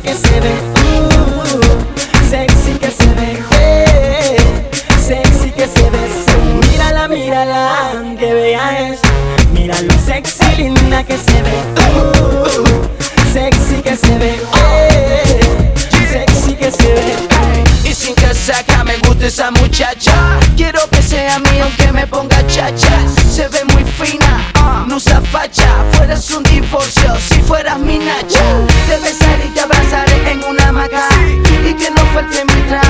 que se ve. Uh, sexy que se ve. sexy que se ve. So, mírala, mírala, que bella es. Mira lo sexy linda que se ve. Uh, sexy que se ve. sexy que se ve. Y sin casaca me gusta esa muchacha Quiero que sea mío aunque me ponga chacha Se ve muy fina, usa facha Fueras un divorcio si fueras mi nacha Te besaré y te abrazaré en una hamaca. Y que no falte mi trago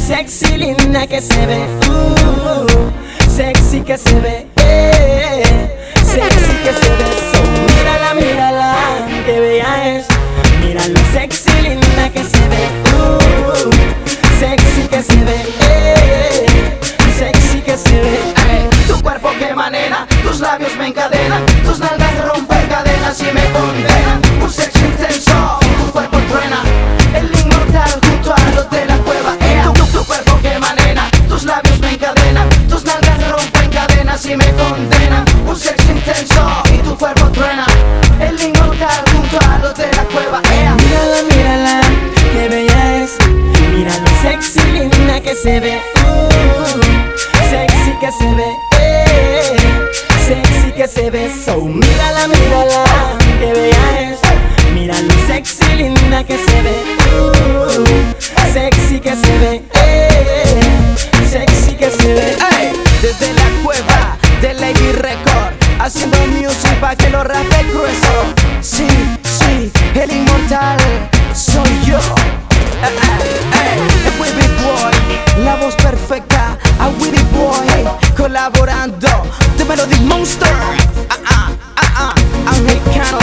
sexy linda que se ve. Uh, sexy que se ve. eh, sexy que se ve. Se ve. Uh, sexy que se ve. eh, sexy que se ve. So, mírala, mírala, qué bella es. Mira lo sexy linda que se ve. Uh, sexy que se ve. eh, sexy que se ve. Desde la cueva de Lady Record Haciendo music pa' que lo rape melodic monster Ah ah ah ah Americano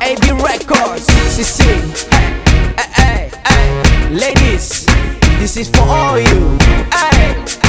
AB Records. CC Hey hey hey Ladies. This is for all you. Hey